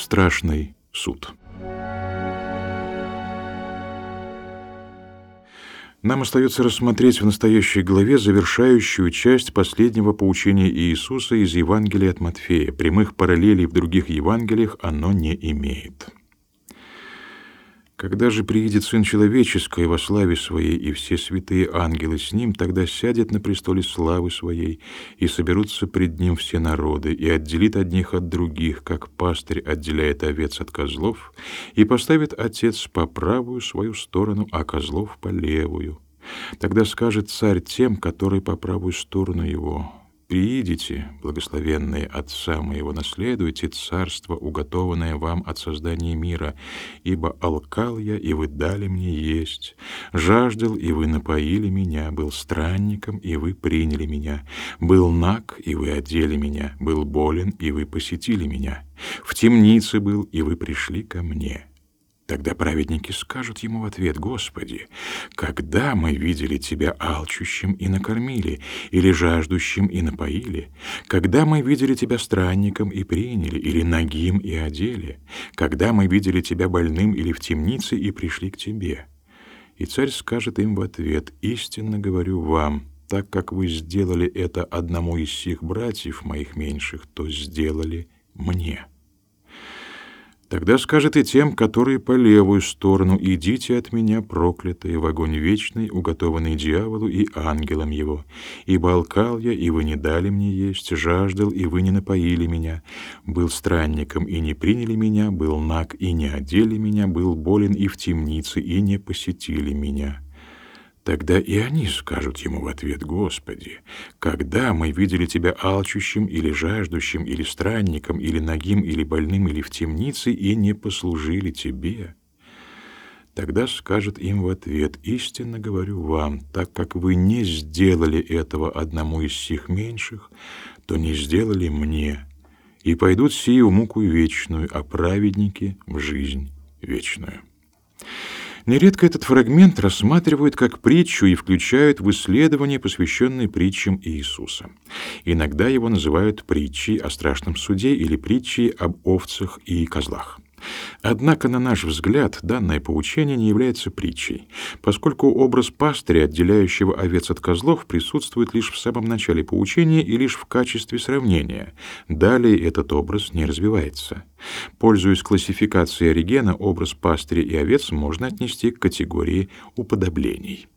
страшный суд. Нам остается рассмотреть в настоящей главе завершающую часть последнего поучения Иисуса из Евангелия от Матфея. Прямых параллелей в других Евангелиях оно не имеет. Когда же приедет Сын Человеческий во славе Своей, и все святые ангелы с Ним, тогда сядет на престоле славы Своей, и соберутся пред Ним все народы, и отделит одних от других, как пастырь отделяет овец от козлов, и поставит Отец по правую свою сторону, а козлов по левую. Тогда скажет царь тем, которые по правую сторону его, Приидите, благословенные Отца моего, наследуйте царство, уготованное вам от создания мира, ибо алкал я, и вы дали мне есть, жаждал, и вы напоили меня, был странником, и вы приняли меня, был наг, и вы одели меня, был болен, и вы посетили меня, в темнице был, и вы пришли ко мне». Тогда праведники скажут ему в ответ, «Господи, когда мы видели Тебя алчущим и накормили, или жаждущим и напоили? Когда мы видели Тебя странником и приняли, или нагим и одели? Когда мы видели Тебя больным или в темнице и пришли к Тебе?» И царь скажет им в ответ, «Истинно говорю вам, так как вы сделали это одному из сих братьев моих меньших, то сделали мне». Тогда скажет и тем, которые по левую сторону, «Идите от меня, проклятые, в огонь вечный, уготованный дьяволу и ангелам его. Ибо алкал я, и вы не дали мне есть, жаждал, и вы не напоили меня, был странником, и не приняли меня, был наг, и не одели меня, был болен и в темнице, и не посетили меня». Тогда и они скажут ему в ответ, «Господи, когда мы видели Тебя алчущим или жаждущим, или странником, или нагим, или больным, или в темнице, и не послужили Тебе?» Тогда скажет им в ответ, «Истинно говорю вам, так как вы не сделали этого одному из сих меньших, то не сделали мне, и пойдут сии в муку вечную, а праведники — в жизнь вечную». Нередко этот фрагмент рассматривают как притчу и включают в исследования, посвященные притчам Иисуса. Иногда его называют притчей о страшном суде или притчей об овцах и козлах. Однако, на наш взгляд, данное поучение не является притчей, поскольку образ пастыря, отделяющего овец от козлов, присутствует лишь в самом начале поучения и лишь в качестве сравнения. Далее этот образ не развивается. Пользуясь классификацией Оригена, образ пастыря и овец можно отнести к категории уподоблений.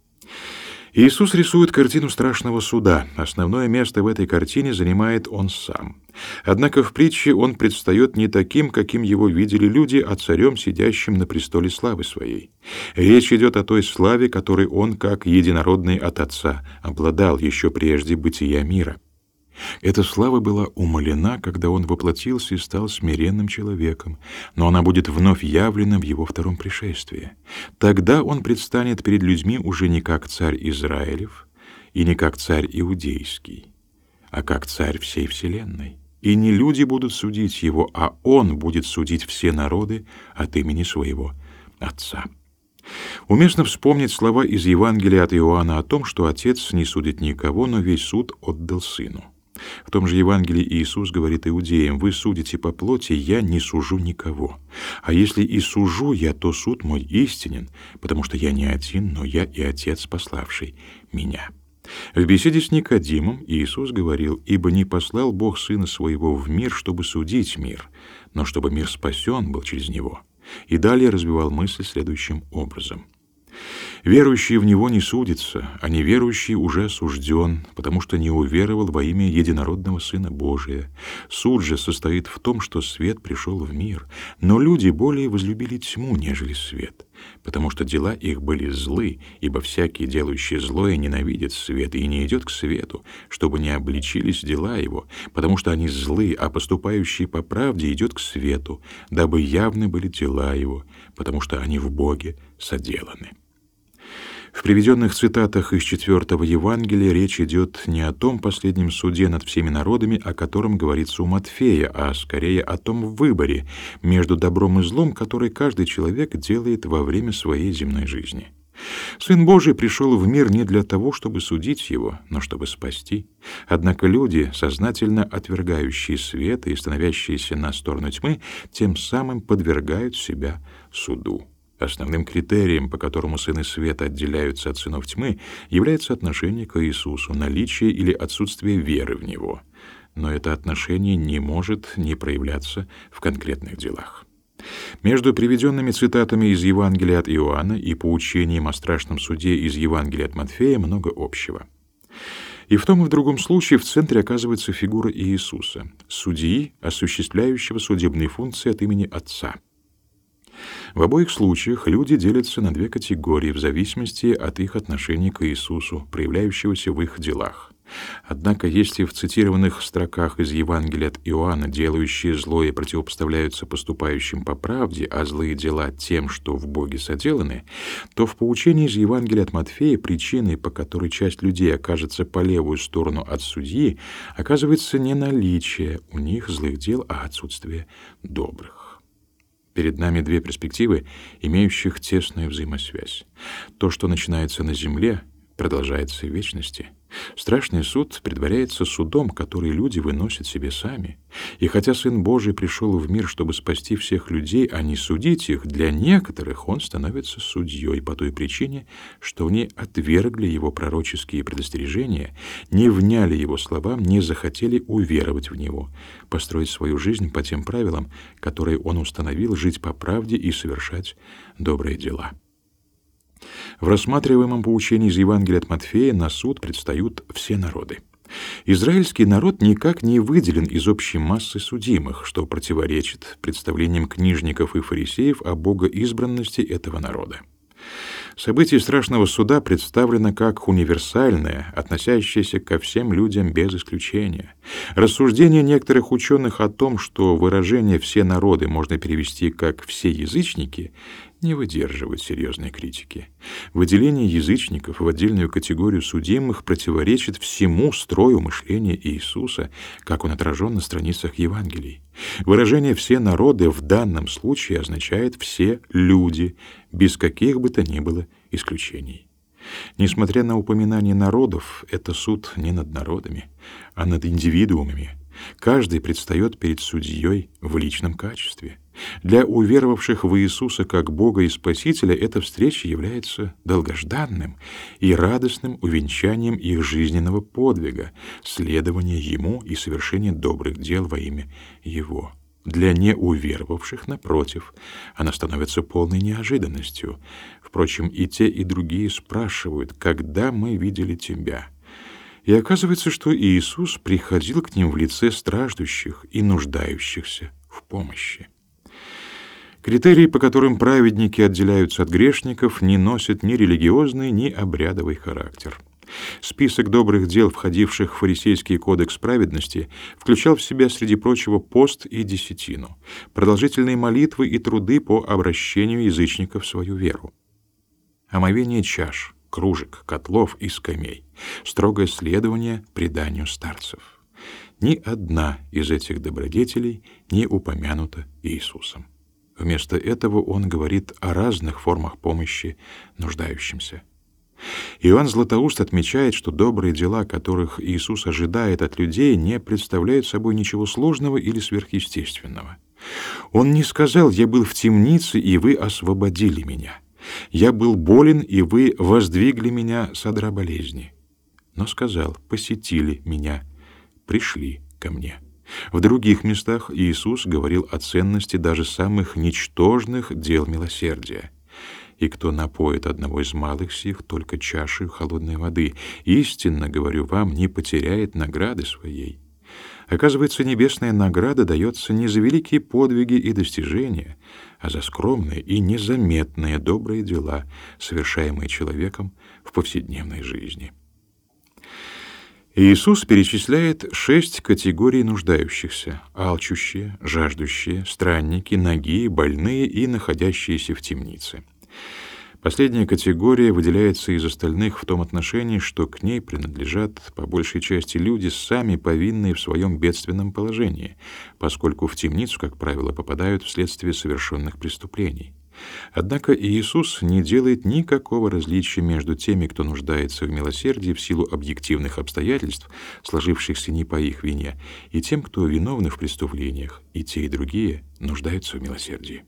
Иисус рисует картину страшного суда. Основное место в этой картине занимает он сам. Однако в притче он предстает не таким, каким его видели люди, а царем, сидящим на престоле славы своей. Речь идет о той славе, которой он, как единородный от Отца, обладал еще прежде бытия мира. Эта слава была умолена, когда он воплотился и стал смиренным человеком, но она будет вновь явлена в его втором пришествии. Тогда он предстанет перед людьми уже не как царь Израилев и не как царь иудейский, а как царь всей вселенной. И не люди будут судить его, а он будет судить все народы от имени своего Отца. Уместно вспомнить слова из Евангелия от Иоанна о том, что Отец не судит никого, но весь суд отдал Сыну. В том же Евангелии Иисус говорит иудеям, «Вы судите по плоти, я не сужу никого. А если и сужу я, то суд мой истинен, потому что я не один, но я и Отец, пославший меня». В беседе с Никодимом Иисус говорил, «Ибо не послал Бог Сына Своего в мир, чтобы судить мир, но чтобы мир спасен был через Него». И далее развивал мысль следующим образом. Верующий в Него не судится, а неверующий уже осужден, потому что не уверовал во имя единородного Сына Божия. Суд же состоит в том, что свет пришел в мир, но люди более возлюбили тьму, нежели свет, потому что дела их были злы, ибо всякий, делающий злое, ненавидит свет и не идет к свету, чтобы не обличились дела его, потому что они злы, а поступающий по правде идет к свету, дабы явны были дела его, потому что они в Боге соделаны. В приведенных цитатах из четвертого Евангелия речь идет не о том последнем суде над всеми народами, о котором говорится у Матфея, а скорее о том выборе между добром и злом, который каждый человек делает во время своей земной жизни. Сын Божий пришел в мир не для того, чтобы судить его, но чтобы спасти. Однако люди, сознательно отвергающие свет и становящиеся на сторону тьмы, тем самым подвергают себя суду. Основным критерием, по которому сыны света отделяются от сынов тьмы, является отношение к Иисусу, наличие или отсутствие веры в Него. Но это отношение не может не проявляться в конкретных делах. Между приведенными цитатами из Евангелия от Иоанна и поучением о страшном суде из Евангелия от Матфея много общего. И в том и в другом случае в центре оказывается фигура Иисуса, судьи, осуществляющего судебные функции от имени Отца. В обоих случаях люди делятся на две категории в зависимости от их отношения к Иисусу, проявляющегося в их делах. Однако, если в цитированных строках из Евангелия от Иоанна делающие злое противопоставляются поступающим по правде, а злые дела тем, что в Боге соделаны, то в поучении из Евангелия от Матфея причиной, по которой часть людей окажется по левую сторону от судьи, оказывается не наличие у них злых дел, а отсутствие добрых. Перед нами две перспективы, имеющих тесную взаимосвязь. То, что начинается на земле, продолжается в вечности — Страшный суд предваряется судом, который люди выносят себе сами. И хотя Сын Божий пришел в мир, чтобы спасти всех людей, а не судить их, для некоторых он становится судьей по той причине, что они отвергли его пророческие предостережения, не вняли его словам, не захотели уверовать в него, построить свою жизнь по тем правилам, которые он установил, жить по правде и совершать добрые дела. В рассматриваемом поучении из Евангелия от Матфея на суд предстают все народы. Израильский народ никак не выделен из общей массы судимых, что противоречит представлениям книжников и фарисеев о богоизбранности этого народа. Событие страшного суда представлено как универсальное, относящееся ко всем людям без исключения. Рассуждение некоторых ученых о том, что выражение «все народы» можно перевести как «все язычники», не выдерживают серьезной критики. Выделение язычников в отдельную категорию судимых противоречит всему строю мышления Иисуса, как он отражен на страницах Евангелий. Выражение «все народы» в данном случае означает «все люди», без каких бы то ни было исключений. Несмотря на упоминание народов, это суд не над народами, а над индивидуумами. Каждый предстает перед судьей в личном качестве. Для уверовавших в Иисуса как Бога и Спасителя эта встреча является долгожданным и радостным увенчанием их жизненного подвига, следования Ему и совершения добрых дел во имя Его. Для неуверовавших, напротив, она становится полной неожиданностью. Впрочем, и те, и другие спрашивают, когда мы видели Тебя. И оказывается, что Иисус приходил к ним в лице страждущих и нуждающихся в помощи. Критерии, по которым праведники отделяются от грешников, не носят ни религиозный, ни обрядовый характер. Список добрых дел, входивших в фарисейский кодекс праведности, включал в себя, среди прочего, пост и десятину, продолжительные молитвы и труды по обращению язычников в свою веру. Омовение чаш, кружек, котлов и скамей, строгое следование преданию старцев. Ни одна из этих добродетелей не упомянута Иисусом. Вместо этого он говорит о разных формах помощи нуждающимся. Иоанн Златоуст отмечает, что добрые дела, которых Иисус ожидает от людей, не представляют собой ничего сложного или сверхъестественного. Он не сказал «я был в темнице, и вы освободили меня». «Я был болен, и вы воздвигли меня с болезни». Но сказал «посетили меня, пришли ко мне». В других местах Иисус говорил о ценности даже самых ничтожных дел милосердия. «И кто напоит одного из малых сих только чашей холодной воды, истинно, говорю вам, не потеряет награды своей». Оказывается, небесная награда дается не за великие подвиги и достижения, а за скромные и незаметные добрые дела, совершаемые человеком в повседневной жизни. Иисус перечисляет шесть категорий нуждающихся: алчущие, жаждущие, странники, ноги, больные и находящиеся в темнице. Последняя категория выделяется из остальных в том отношении, что к ней принадлежат по большей части люди, сами повинные в своем бедственном положении, поскольку в темницу, как правило, попадают вследствие совершенных преступлений. Однако Иисус не делает никакого различия между теми, кто нуждается в милосердии в силу объективных обстоятельств, сложившихся не по их вине, и тем, кто виновны в преступлениях, и те, и другие нуждаются в милосердии.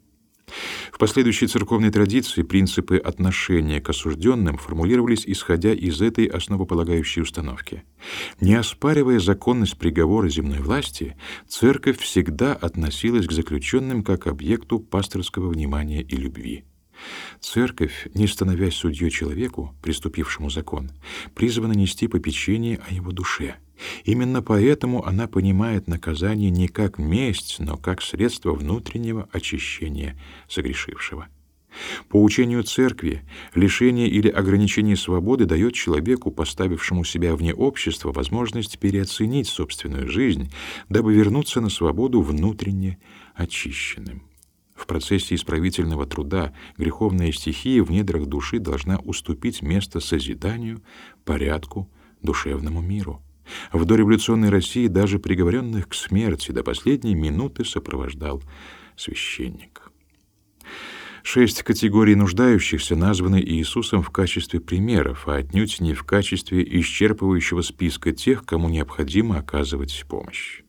В последующей церковной традиции принципы отношения к осужденным формулировались исходя из этой основополагающей установки. Не оспаривая законность приговора земной власти, церковь всегда относилась к заключенным как объекту пасторского внимания и любви. Церковь, не становясь судьей человеку, приступившему закон, призвана нести попечение о его душе. Именно поэтому она понимает наказание не как месть, но как средство внутреннего очищения согрешившего. По учению церкви, лишение или ограничение свободы дает человеку, поставившему себя вне общества, возможность переоценить собственную жизнь, дабы вернуться на свободу внутренне очищенным. В процессе исправительного труда греховная стихия в недрах души должна уступить место созиданию, порядку, душевному миру. В дореволюционной России даже приговоренных к смерти до последней минуты сопровождал священник. Шесть категорий нуждающихся названы Иисусом в качестве примеров, а отнюдь не в качестве исчерпывающего списка тех, кому необходимо оказывать помощь.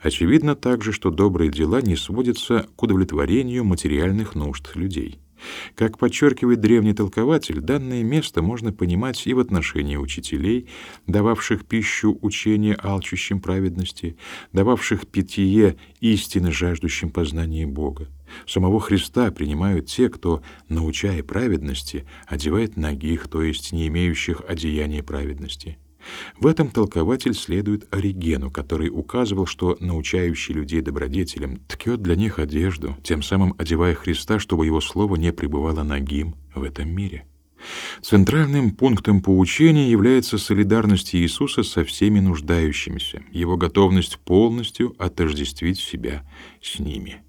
Очевидно также, что добрые дела не сводятся к удовлетворению материальных нужд людей. Как подчеркивает древний толкователь, данное место можно понимать и в отношении учителей, дававших пищу учения алчущим праведности, дававших питье истины жаждущим познания Бога. Самого Христа принимают те, кто, научая праведности, одевает ногих, то есть не имеющих одеяния праведности. В этом толкователь следует Оригену, который указывал, что научающий людей добродетелям ткет для них одежду, тем самым одевая Христа, чтобы его слово не пребывало нагим в этом мире. Центральным пунктом поучения является солидарность Иисуса со всеми нуждающимися, его готовность полностью отождествить себя с ними.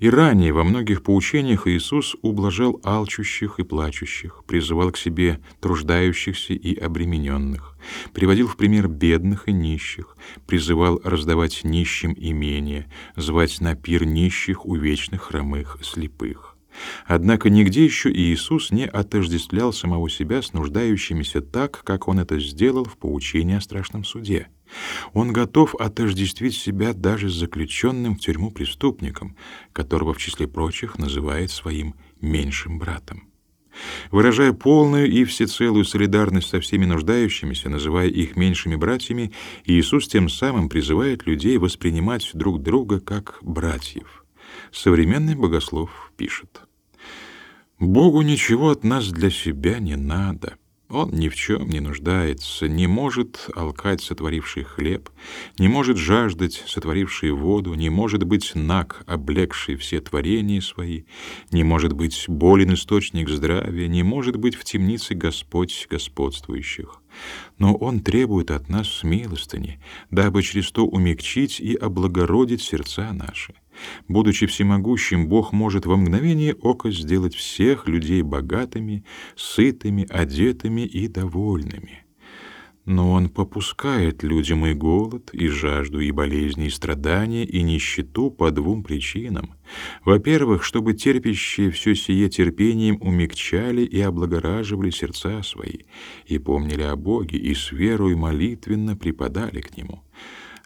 И ранее во многих поучениях Иисус ублажал алчущих и плачущих, призывал к себе труждающихся и обремененных, приводил в пример бедных и нищих, призывал раздавать нищим имения, звать на пир нищих, увечных, хромых, слепых. Однако нигде еще Иисус не отождествлял самого себя с нуждающимися так, как он это сделал в поучении о страшном суде. Он готов отождествить себя даже с заключенным в тюрьму преступником, которого в числе прочих называет своим меньшим братом. Выражая полную и всецелую солидарность со всеми нуждающимися, называя их меньшими братьями, Иисус тем самым призывает людей воспринимать друг друга как братьев. Современный богослов пишет: Богу ничего от нас для себя не надо. Он ни в чем не нуждается, не может алкать сотворивший хлеб, не может жаждать сотворивший воду, не может быть наг, облегший все творения свои, не может быть болен источник здравия, не может быть в темнице Господь господствующих. Но Он требует от нас милостыни, дабы через то умягчить и облагородить сердца наши. Будучи всемогущим, Бог может во мгновение ока сделать всех людей богатыми, сытыми, одетыми и довольными. Но Он попускает людям и голод, и жажду, и болезни, и страдания, и нищету по двум причинам. Во-первых, чтобы терпящие все сие терпением умягчали и облагораживали сердца свои, и помнили о Боге, и с верой молитвенно припадали к Нему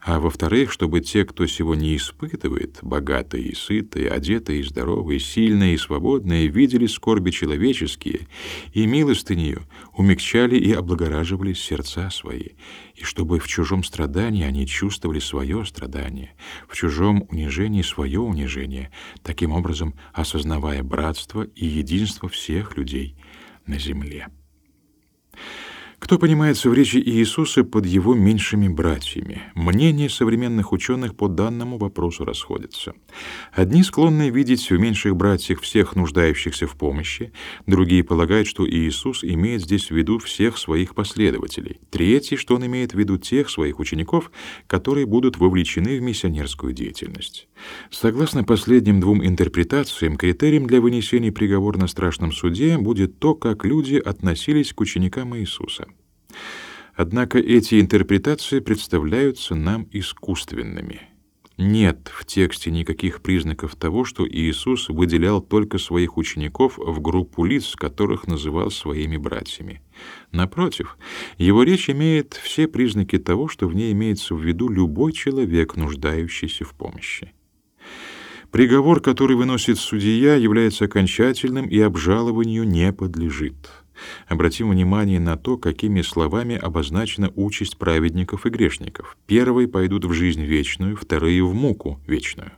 а во-вторых, чтобы те, кто сего не испытывает, богатые и сытые, одетые и здоровые, сильные и свободные, видели скорби человеческие и милостынью умягчали и облагораживали сердца свои, и чтобы в чужом страдании они чувствовали свое страдание, в чужом унижении свое унижение, таким образом осознавая братство и единство всех людей на земле. Кто понимается в речи Иисуса под его меньшими братьями? Мнения современных ученых по данному вопросу расходятся. Одни склонны видеть в меньших братьях всех нуждающихся в помощи, другие полагают, что Иисус имеет здесь в виду всех своих последователей. Третьи, что он имеет в виду тех своих учеников, которые будут вовлечены в миссионерскую деятельность. Согласно последним двум интерпретациям, критерием для вынесения приговора на страшном суде будет то, как люди относились к ученикам Иисуса. Однако эти интерпретации представляются нам искусственными. Нет в тексте никаких признаков того, что Иисус выделял только своих учеников в группу лиц, которых называл своими братьями. Напротив, его речь имеет все признаки того, что в ней имеется в виду любой человек, нуждающийся в помощи. Приговор, который выносит судья, является окончательным и обжалованию не подлежит. Обратим внимание на то, какими словами обозначена участь праведников и грешников. Первые пойдут в жизнь вечную, вторые — в муку вечную.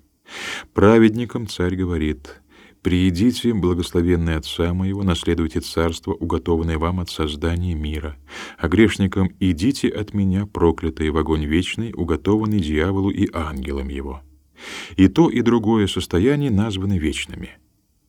Праведникам царь говорит «Приидите, благословенные Отца моего, наследуйте царство, уготованное вам от создания мира, а грешникам идите от меня, проклятые в огонь вечный, уготованный дьяволу и ангелам его». И то, и другое состояние названы вечными.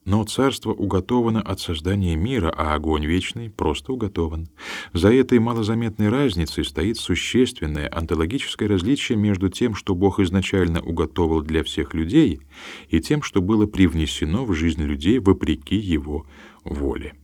Но царство уготовано от создания мира, а огонь вечный просто уготован. За этой малозаметной разницей стоит существенное онтологическое различие между тем, что Бог изначально уготовил для всех людей, и тем, что было привнесено в жизнь людей вопреки его воле.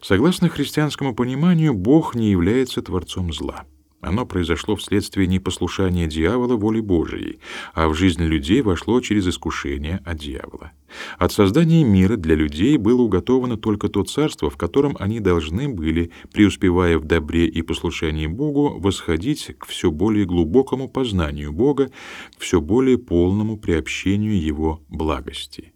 Согласно христианскому пониманию, Бог не является творцом зла. Оно произошло вследствие непослушания дьявола воле Божией, а в жизнь людей вошло через искушение от дьявола. От создания мира для людей было уготовано только то царство, в котором они должны были, преуспевая в добре и послушании Богу, восходить к все более глубокому познанию Бога, к все более полному приобщению Его благости.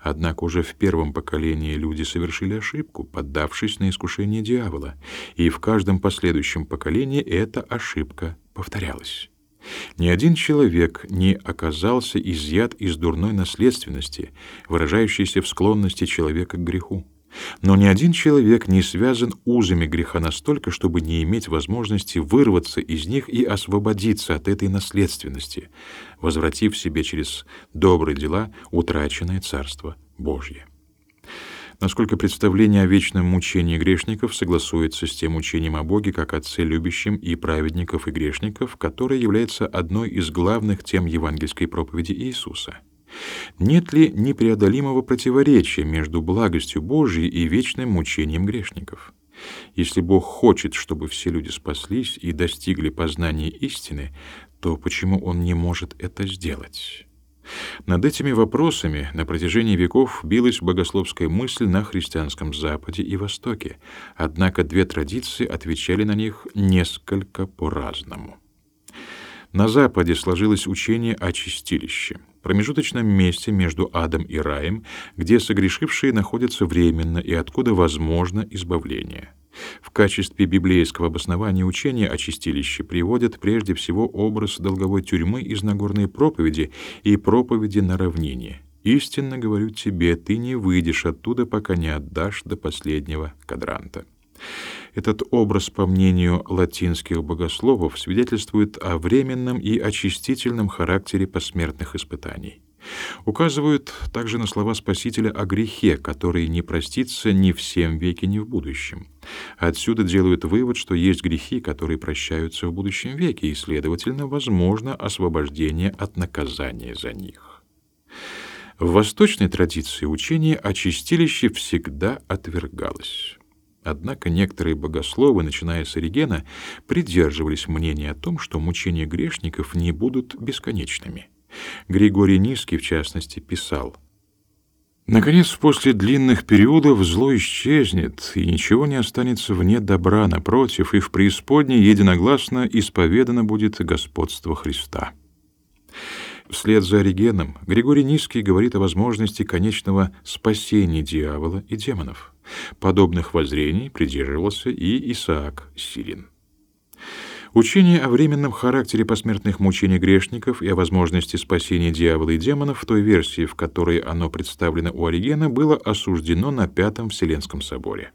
Однако уже в первом поколении люди совершили ошибку, поддавшись на искушение дьявола, и в каждом последующем поколении эта ошибка повторялась. Ни один человек не оказался изъят из дурной наследственности, выражающейся в склонности человека к греху. Но ни один человек не связан узами греха настолько, чтобы не иметь возможности вырваться из них и освободиться от этой наследственности, возвратив себе через добрые дела утраченное Царство Божье. Насколько представление о вечном мучении грешников согласуется с тем учением о Боге как Отце любящем и праведников и грешников, которое является одной из главных тем евангельской проповеди Иисуса — нет ли непреодолимого противоречия между благостью Божией и вечным мучением грешников? Если Бог хочет, чтобы все люди спаслись и достигли познания истины, то почему Он не может это сделать? Над этими вопросами на протяжении веков билась богословская мысль на христианском Западе и Востоке, однако две традиции отвечали на них несколько по-разному. На Западе сложилось учение о чистилище, промежуточном месте между адом и раем, где согрешившие находятся временно и откуда возможно избавление. В качестве библейского обоснования учения о чистилище приводят прежде всего образ долговой тюрьмы из Нагорной проповеди и проповеди на равнине. «Истинно говорю тебе, ты не выйдешь оттуда, пока не отдашь до последнего кадранта». Этот образ, по мнению латинских богословов, свидетельствует о временном и очистительном характере посмертных испытаний. Указывают также на слова Спасителя о грехе, который не простится ни в всем веке, ни в будущем. Отсюда делают вывод, что есть грехи, которые прощаются в будущем веке, и, следовательно, возможно освобождение от наказания за них. В восточной традиции учение о чистилище всегда отвергалось. Однако некоторые богословы, начиная с Оригена, придерживались мнения о том, что мучения грешников не будут бесконечными. Григорий Низкий, в частности, писал Наконец, после длинных периодов зло исчезнет, и ничего не останется вне добра, напротив, и в преисподней единогласно исповедано будет господство Христа. Вслед за Оригеном Григорий Низкий говорит о возможности конечного спасения дьявола и демонов. Подобных воззрений придерживался и Исаак Сирин. Учение о временном характере посмертных мучений грешников и о возможности спасения дьявола и демонов в той версии, в которой оно представлено у Оригена, было осуждено на Пятом Вселенском соборе.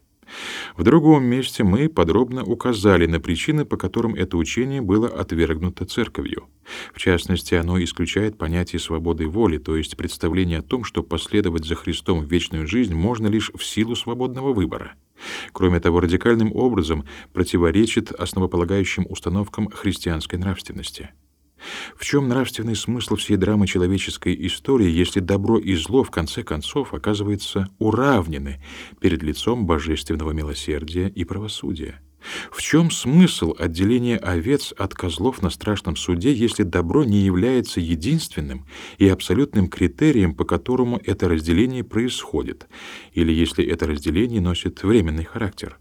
В другом месте мы подробно указали на причины, по которым это учение было отвергнуто церковью. В частности, оно исключает понятие свободы воли, то есть представление о том, что последовать за Христом в вечную жизнь можно лишь в силу свободного выбора. Кроме того, радикальным образом противоречит основополагающим установкам христианской нравственности. В чем нравственный смысл всей драмы человеческой истории, если добро и зло в конце концов оказывается уравнены перед лицом божественного милосердия и правосудия? В чем смысл отделения овец от козлов на страшном суде, если добро не является единственным и абсолютным критерием, по которому это разделение происходит, или если это разделение носит временный характер?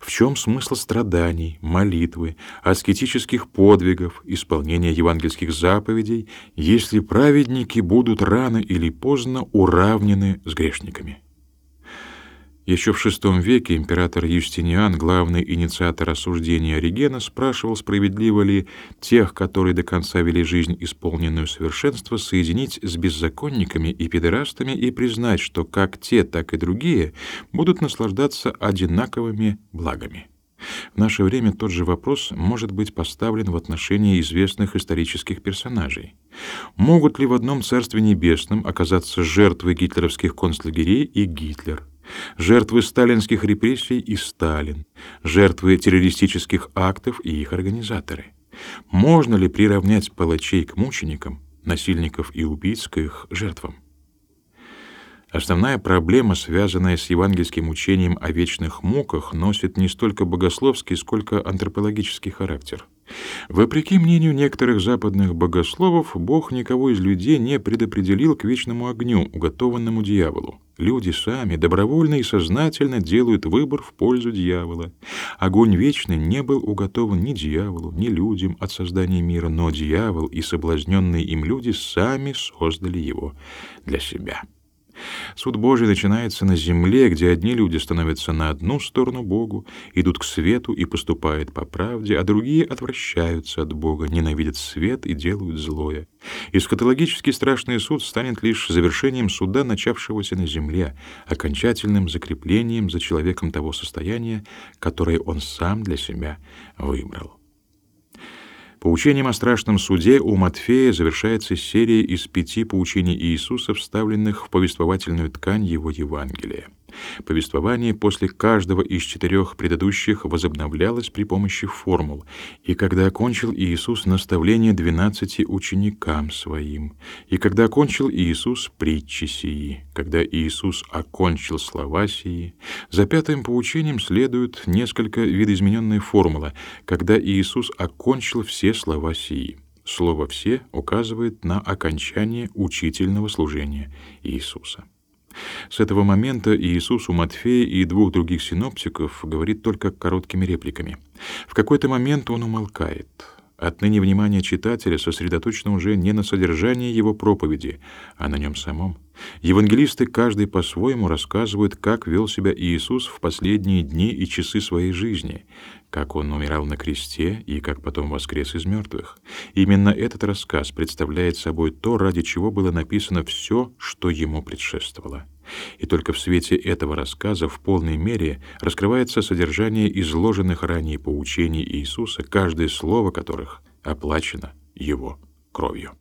В чем смысл страданий, молитвы, аскетических подвигов, исполнения евангельских заповедей, если праведники будут рано или поздно уравнены с грешниками? Еще в VI веке император Юстиниан, главный инициатор осуждения Оригена, спрашивал, справедливо ли тех, которые до конца вели жизнь исполненную совершенства, соединить с беззаконниками и педерастами и признать, что как те, так и другие будут наслаждаться одинаковыми благами. В наше время тот же вопрос может быть поставлен в отношении известных исторических персонажей. Могут ли в одном Царстве Небесном оказаться жертвы гитлеровских концлагерей и Гитлер – жертвы сталинских репрессий и Сталин, жертвы террористических актов и их организаторы. Можно ли приравнять палачей к мученикам, насильников и убийц к их жертвам? Основная проблема, связанная с евангельским учением о вечных муках, носит не столько богословский, сколько антропологический характер. Вопреки мнению некоторых западных богословов, Бог никого из людей не предопределил к вечному огню, уготованному дьяволу. Люди сами добровольно и сознательно делают выбор в пользу дьявола. Огонь вечный не был уготован ни дьяволу, ни людям от создания мира, но дьявол и соблазненные им люди сами создали его для себя. Суд Божий начинается на земле, где одни люди становятся на одну сторону Богу, идут к свету и поступают по правде, а другие отвращаются от Бога, ненавидят свет и делают злое. Эскатологический страшный суд станет лишь завершением суда, начавшегося на земле, окончательным закреплением за человеком того состояния, которое он сам для себя выбрал. Поучением о страшном суде у Матфея завершается серия из пяти поучений Иисуса, вставленных в повествовательную ткань его Евангелия. Повествование после каждого из четырех предыдущих возобновлялось при помощи формул, и когда окончил Иисус наставление двенадцати ученикам своим, и когда окончил Иисус притчи сии, когда Иисус окончил слова сии, за пятым поучением следует несколько видоизмененная формула, когда Иисус окончил все слова сии. Слово «все» указывает на окончание учительного служения Иисуса. С этого момента Иисус у Матфея и двух других синоптиков говорит только короткими репликами. В какой-то момент он умолкает. Отныне внимание читателя сосредоточено уже не на содержании его проповеди, а на нем самом. Евангелисты каждый по-своему рассказывают, как вел себя Иисус в последние дни и часы своей жизни, как он умирал на кресте и как потом воскрес из мертвых. Именно этот рассказ представляет собой то, ради чего было написано все, что ему предшествовало. И только в свете этого рассказа в полной мере раскрывается содержание изложенных ранее поучений Иисуса, каждое слово которых оплачено его кровью.